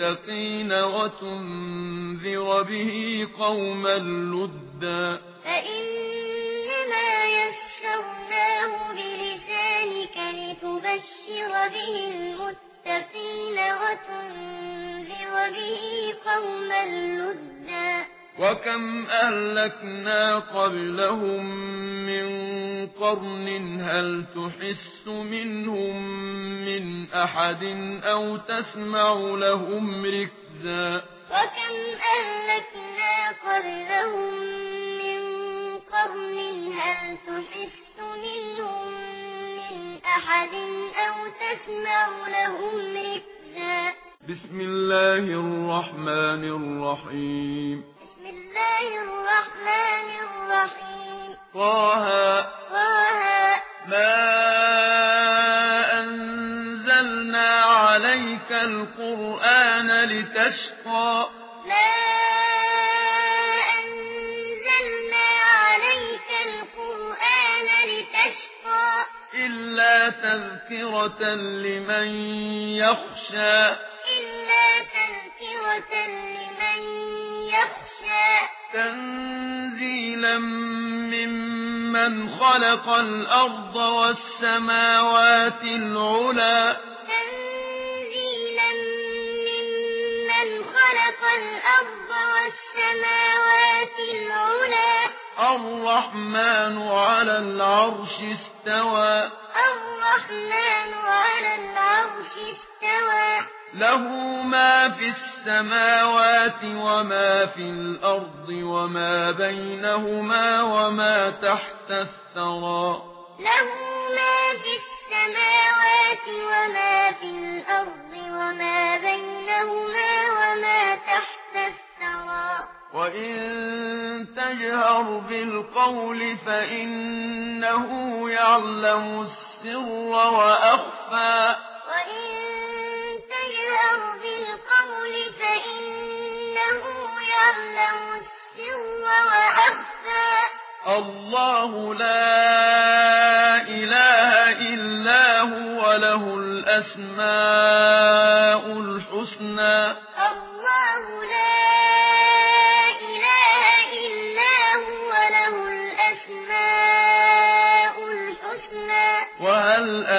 للمتقين وتنذر به قوما لدا. فإنما يسرناه بلسانك لتبشر به المتقين وتنذر به قوما لدا. وَكَمْ أَهْلَكْنَا قَبْلَهُمْ مِنْ قَرْنٍ هَلْ تُحِسُّ مِنْهُمْ أحد أو تسمع لهم ركزا وكم أهلكنا قبلهم من قرن هل تحس منهم من أحد أو تسمع لهم ركزا بسم الله الرحمن الرحيم بسم الله الرحمن الرحيم طه طه ما القرآن لتشقى. ما أنزلنا عليك القرآن لتشقى. إلا تذكرة لمن يخشى. إلا تذكرة لمن يخشى. تنزيلا ممن خلق الأرض والسماوات العلى. خلق الأرض والسماوات الرحمن على العرش استوى. الرحمن على العرش استوى. له ما في السماوات وما في الأرض وما بينهما وما تحت الثرى. له ما في السماوات وما وَإِن تَجْهَرْ بِالْقَوْلِ فَإِنَّهُ يَعْلَمُ السِّرَّ وَأَخْفَى الله لا إله إلا هو يَعْلَمُ الأسماء الحسنى اللَّهُ لَا إِلَٰهَ إِلَّا هُوَ لَهُ الْأَسْمَاءُ الْحُسْنَى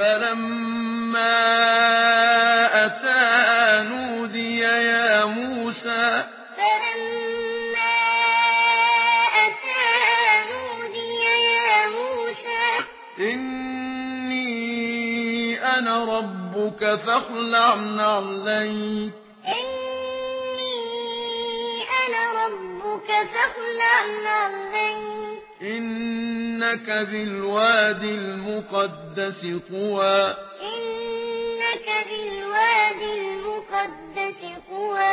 فلما أتى نودي يا موسى إني أنا ربك فاخلع نعليك إني أنا ربك فاخلع نعليك إني إنك بالواد المقدس طوى. إنك بالواد المقدس طوى.